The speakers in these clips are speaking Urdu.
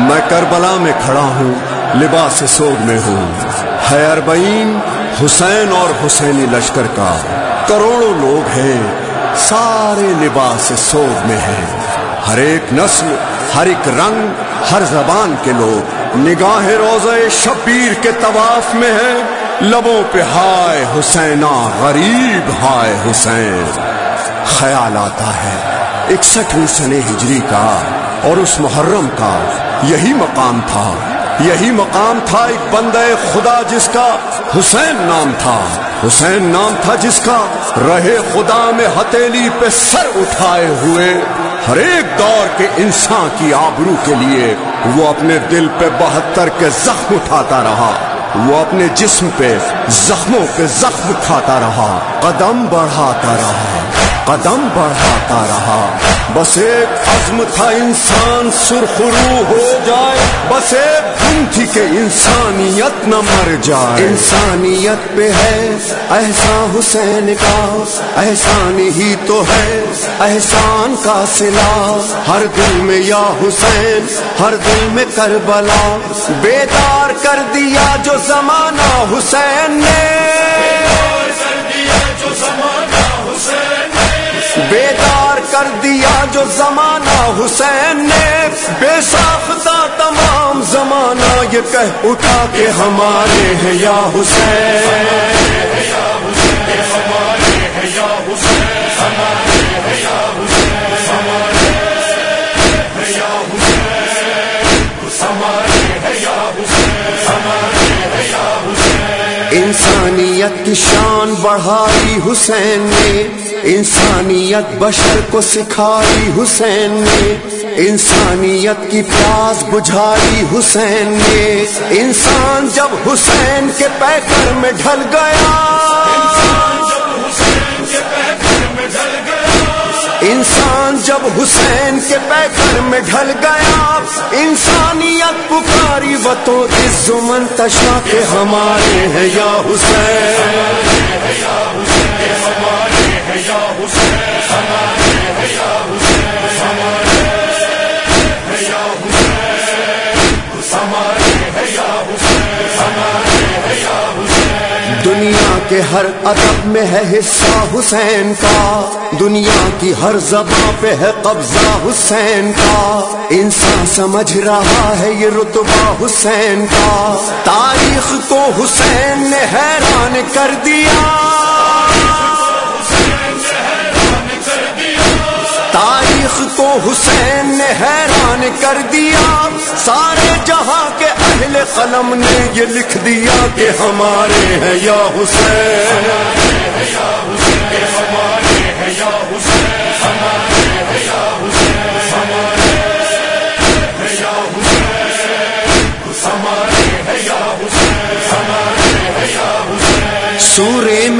میں کربلا میں کھڑا ہوں، لباس سوگ میں ہوں۔ ہے اربعین حسین اور حسینی لشکر کا۔ کروڑوں لوگ ہیں، سارے لباس سوگ میں ہیں۔ ہر ایک نسل، ہر ایک رنگ، ہر زبان کے لوگ۔ نگاہ روزہ شبیر کے طواف میں ہے لبوں پہ ہائے حسینا غریب ہائے حسین۔ خیال آتا ہے، اکسٹھویں سن ہجری کا اور اس محرم کا۔ یہی مقام تھا۔ یہی مقام تھا ایک بندے خدا جس کا حسین نام تھا۔ حسین نام تھا جس کا رہے خدا میں ہتیلی پہ سر اٹھائے ہوئے۔ ہر ایک دور کے انسان کی آبرو کے لیے وہ اپنے دل پہ بہتر کے زخم اٹھاتا رہا۔ وہ اپنے جسم پہ زخموں پہ زخم کھاتا رہا۔ قدم بڑھاتا رہا۔ قدم بڑھاتا رہا۔ بس ایک عزم تھا انسان سرخرو ہو جائے۔ بس ایک دھن تھی کہ انسانیت نہ مر جائے۔ انسانیت پہ ہے احسان حسین کا۔ احسان ہی تو ہے احسان کا سلا ہر دل میں یا حسین ہر دل میں کربلا۔ بیدار کر دیا جو زمانہ حسین نے۔ بیدار کر دیا جو زمانہ حسین بیدار کر دیا جو زمانہ حسین نے۔ بے ساختہ تمام زمانہ یہ کہہ اٹھا کے ہمارے ہیں یا حسین۔ انسانیت کی شان بڑھائی حسین نے۔ انسانیت بشر کو سکھائی حسین نے، انسانیت کی پیاس بجھائی حسین نے۔ انسان جب حسین کے پیکر میں ڈھل گیا۔ انسان جب حسین کے پیکر میں ڈھل گیا۔ انسانیت پکاری و تو اس زمن تشا کے ہمارے ہیں یا حسین۔ کے ہر ادب میں ہے حصہ حسین کا۔ دنیا کی ہر زباں پہ ہے قبضہ حسین کا۔ انسان سمجھ رہا ہے یہ رتبہ حسین کا۔ تاریخ کو حسین نے حیران کر دیا۔ تاریخ کو حسین نے حیران کر دیا۔ سارے جہاں کے اہل قلم نے یہ لکھ دیا کہ ہمارے ہیں یا حسین۔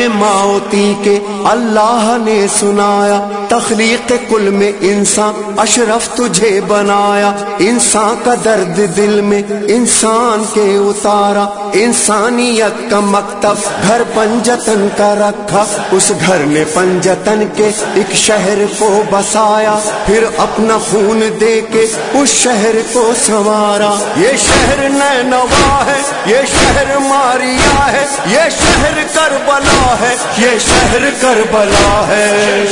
میں ماوتی کے اللہ نے سنایا، تخلیق کل میں انسان اشرف تجھے بنایا۔ انسان کا درد دل میں انسان کے اتارا۔ انسانیت کا مکتب گھر پنجتن کا رکھا۔ اس گھر نے پنجتن کے ایک شہر کو بسایا۔ پھر اپنا خون دے کے اس شہر کو سنوارا۔ یہ شہر نینوا ہے، یہ شہر ماریا ہے۔ یہ شہر کربلا ہے، یہ شہر کربلا ہے۔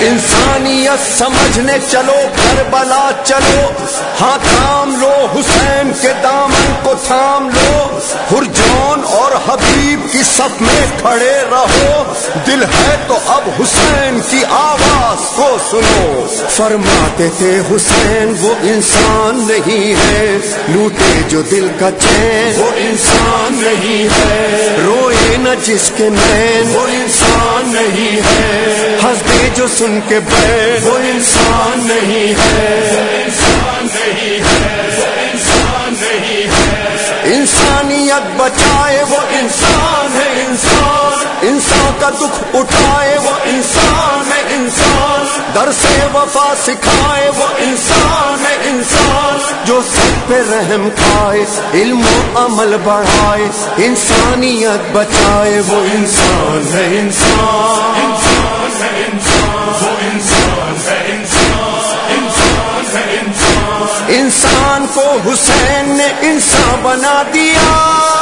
انسانیت سمجھنے چلو، کربلا چلو۔ ہاں تھام لو، حسین کے دامن کو تھام لو۔ ہرجون اور حبیب کی سب میں کھڑے رہو۔ دل ہے تو اب حسین کی آواز کو سنو۔ فرماتے تھے حسین، وہ انسان نہیں ہے۔ لوٹے جو دل کا چین، وہ انسان نہیں ہے۔ روئے نہ جس کے نین، وہ انسان نہیں ہے۔ ہنس دے جو سن کے بیٹھ وہ انسان نہیں ہے۔ انسان نہیں ہے انسان نہیں انسانیت بچائے، وہ انسان دکھ اٹھائے وہ انسان ہے انسان۔ در سے وفا سکھائے وہ انسان ہے انسان۔ جو سب پہ رحم کھائے، علم و عمل بڑھائے، انسانیت بچائے وہ انسان ہے انسان۔ انسان کو حسین نے انسان بنا دیا۔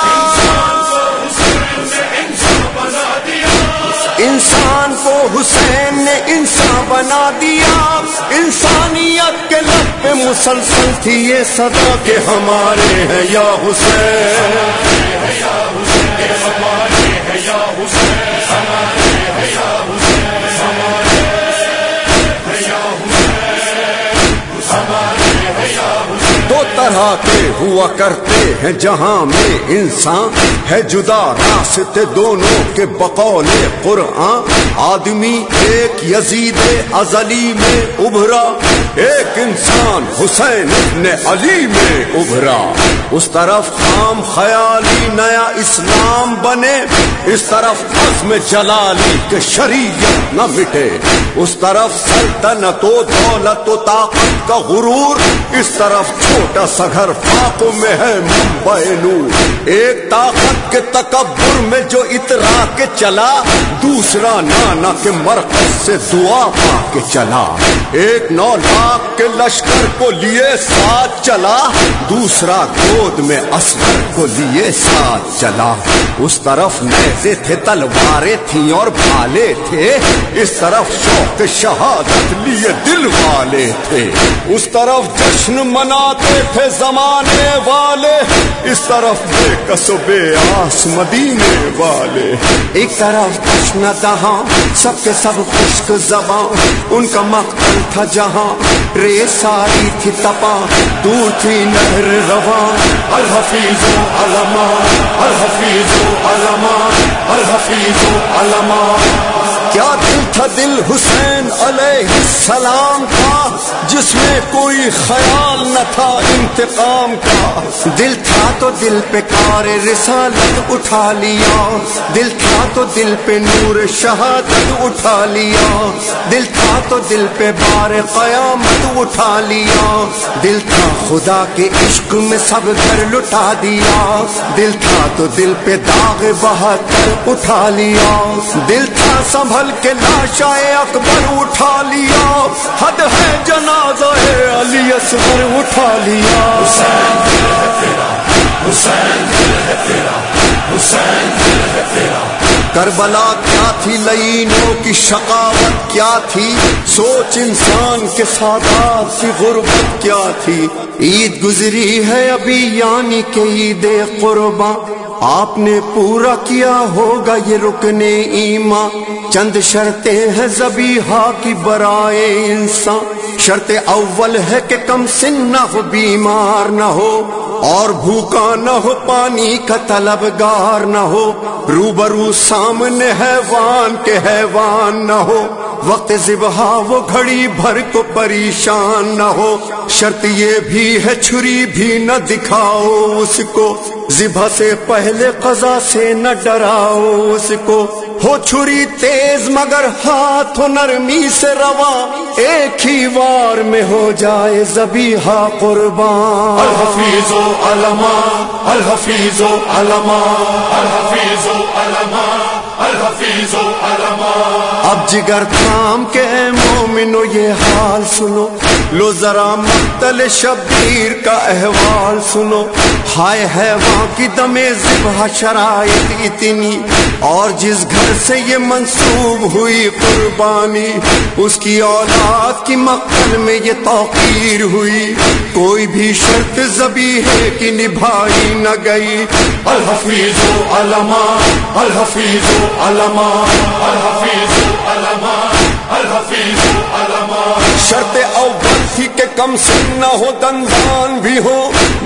حسین نے انسان بنا دیا، انسانیت کے لب پہ مسلسل تھی یہ صدا کے ہمارے ہیں یا حسین۔ طرح کے ہوا کرتے ہیں جہاں میں انسان ہے جدا راستے دونوں کے بقول قرآن۔ آدمی ایک یزید ازلی میں ابھرا، ایک انسان حسین ابن علی میں ابھرا۔ اس طرف خام خیالی نیا اسلام بنے، اس طرف عزم جلالی کے شریعت نہ مٹے۔ اس طرف سلطنت و دولت و طاقت کا غرور، اس طرف چھوٹا سا سگھر فاقوں میں ہے ممبئی نور۔ ایک طاقت کے تکبر میں جو اترا کے چلا، دوسرا نانا کے مرکز سے دعا پا کے چلا۔ ایک نو لاکھ کے لشکر کو لیے ساتھ چلا، دوسرا گود میں اصغر کو لیے ساتھ چلا۔ اس طرف نیزے تھے، تلواریں تھیں اور بھالے تھے۔ اس طرف شوق شہادت لیے دل والے تھے۔ اس طرف جشن مناتے تھے زمانے والے، اس طرف بے کسو بے آس مدینے والے۔ ایک طرف جشن دہاں سب کے سب خشک زبان ان کا مقتل تھا جہاں۔ رے ساری تھی تپا دور تھی نہر رواں۔ الحفیظ علما الحفیظ علما الحفیظ علما تھا دل حسین علیہ السلام کا، جس میں کوئی خیال نہ تھا انتقام کا۔ دل تھا تو دل پہ کار رسالت اٹھا لیا۔ دل تھا تو دل پہ نور شہادت اٹھا لیا۔ دل تھا تو دل پہ بار قیامت اٹھا لیا۔ دل تھا خدا کے عشق میں سب گھر لٹا دیا۔ دل تھا تو دل پہ داغ بہتر اٹھا لیا۔ دل تھا سنبھل کے لاشائے اکبر اٹھا لیا۔ حد ہے جنازہ علی اصغر اٹھا لیا۔ کربلا کیا تھی؟ لینوں کی شقاوت کیا تھی؟ سوچ انسان کے ساتھ کی غربت کیا تھی؟ عید گزری ہے ابھی یعنی کہ عید قربا آپ نے پورا کیا ہوگا یہ رکنے ایما۔ چند شرطیں ہیں زبی کی برائے انسان۔ شرط اول ہے کہ کم سن نہ ہو، بیمار نہ ہو۔ اور بھوکا نہ ہو، پانی کا طلبگار نہ ہو۔ روبرو سامنے حیوان کے حیوان نہ ہو۔ وقت زبہا وہ گھڑی بھر کو پریشان نہ ہو۔ شرط یہ بھی ہے، چھری بھی نہ دکھاؤ اس کو۔ زبہ سے پہلے قضا سے نہ ڈراؤ اس کو۔ ہو چھری تیز مگر ہاتھ نرمی سے روا۔ ایک ہی وار میں ہو جائے زبیحہ قربان۔ الحفیظ و علما الحفیظ و علما الحفیظ و علما الحفیظ و علما اب جگر تھام کے مومنو یہ حال سنو۔ لو ذرا مقتل شبیر کا احوال سنو۔ ہائے ہے وہاں کی دم ذبح شرائط اتنی۔ اور جس گھر سے یہ منسوب ہوئی قربانی اس کی اولاد کی مقتل میں یہ توقیر ہوئی۔ کوئی بھی شرط زبی ہے کہ نبھائی نہ گئی۔ الحفیظ علما الحفیظ علما الحفیظ علما الحفیظ شرط اول تھی کہ کم سن نہ ہو، دندان بھی ہو،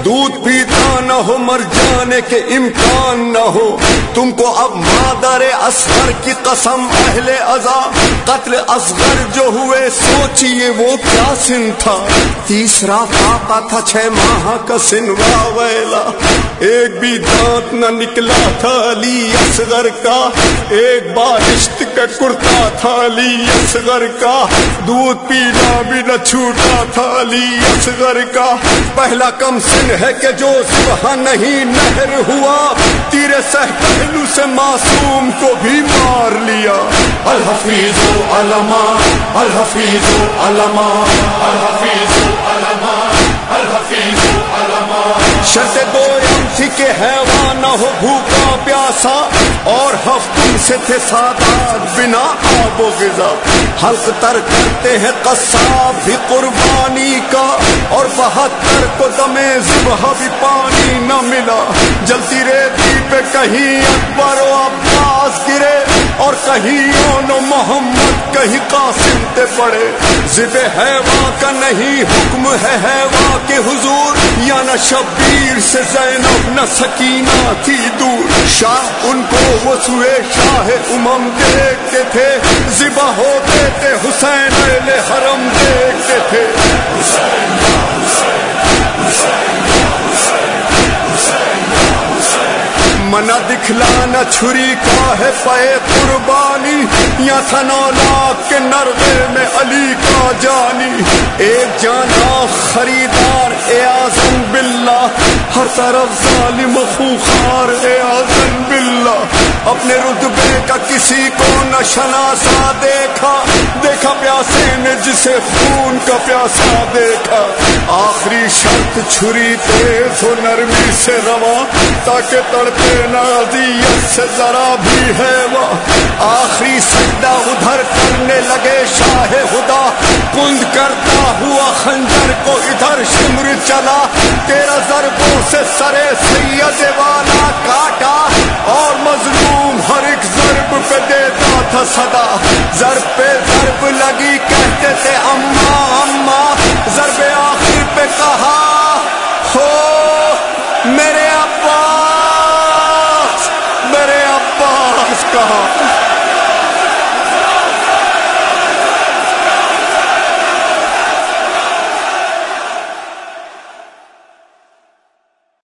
دودھ پیتا نہ ہو، مر جانے کے امکان نہ ہو۔ تم کو اب مادر اصغر کی قسم، اہل ازا قتل اصغر جو ہوئے سوچیے وہ کیا سن تھا۔ تیسرا پاپا تھا، چھ ماہ کا سن ویلا۔ ایک بھی دانت نہ نکلا تھا، علی اصغر کا۔ ایک بارشت کا کرتا تھا، علی اصغر کا۔ دودھ پینا بھی نہ چھوٹا تھا، علی اصغر کا۔ پہلا کم سن ہے کہ جو صبح نہیں نہر ہوا، تیرے سہ پہلو سے معصوم کو بھی مار لیا۔ الحفیظ علما الحفیظ علما الحفیظ علما الحفیظ علما۔ شرط دو تھی کہ ہے نہ ہو بھوکا پیاسا اور ہفتوں سے تھے سادات بنا آب و غذا۔ حلق تر کرتے ہیں قصاب بھی قربانی کا اور بہتر کو دمے ذبح بھی پانی نہ ملا۔ جلتی ریتی پہ کہیں اکبر و عباس گرے اور کہیں اون و محمد کہیں قاسم تے پڑے۔ ذب حیوا کا نہیں، حکم ہے حیوا کے حضور۔ یا نہ شبیر سے زینب، نہ سکینہ تھی دور شاہ، ان کو وہ سوئے شاہ امم دیکھتے تھے۔ ذبح ہوتے تھے حسین اہل حرم دیکھتے تھے۔ حسین یا حسین حسین یا حسین حسین یا حسین منا دکھلانا چھری کا ہے پے قربانی یا تھا کے نروے میں علی کا جانی۔ ایک جانا خریدار، اے آزم باللہ۔ ہر طرف ظالم خوخار اے آزم باللہ۔ اپنے رتبے کا کسی کو نہ شناسا دیکھا۔ دیکھا پیاسے نے جسے خون کا پیاسا دیکھا۔ آخری شرط چھری تیز ہو نرمی سے رواں، تاکہ تڑپے نازیت سے ذرا بھی ہے وہ۔ آخری سجدہ ادھر کرنے لگے شاہ خدا۔ کند کرتا ہوا خنجر کو ادھر شمر چلا۔ تیرا ضربوں سے سرے سید والا کاٹا۔ اور مظلوم ہر ایک ضرب پہ دیتا تھا صدا۔ ضرب پہ ضرب لگی کہتے تھے، اما اما۔ ضرب آخر پہ کہا ہو میرے عباس میرے عباس کہاں؟